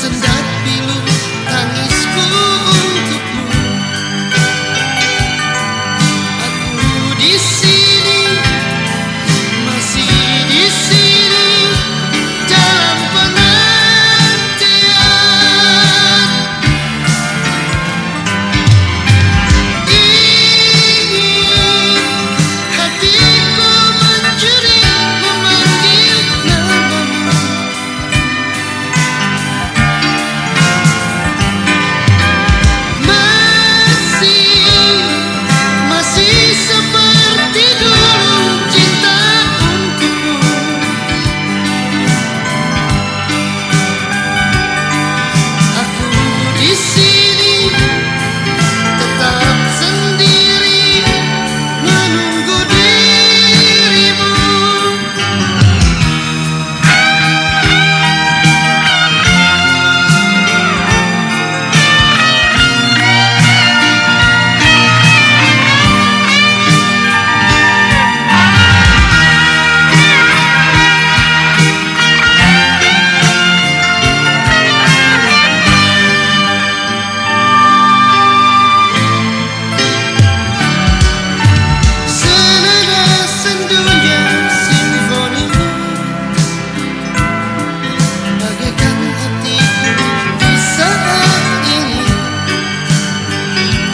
and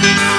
Bye.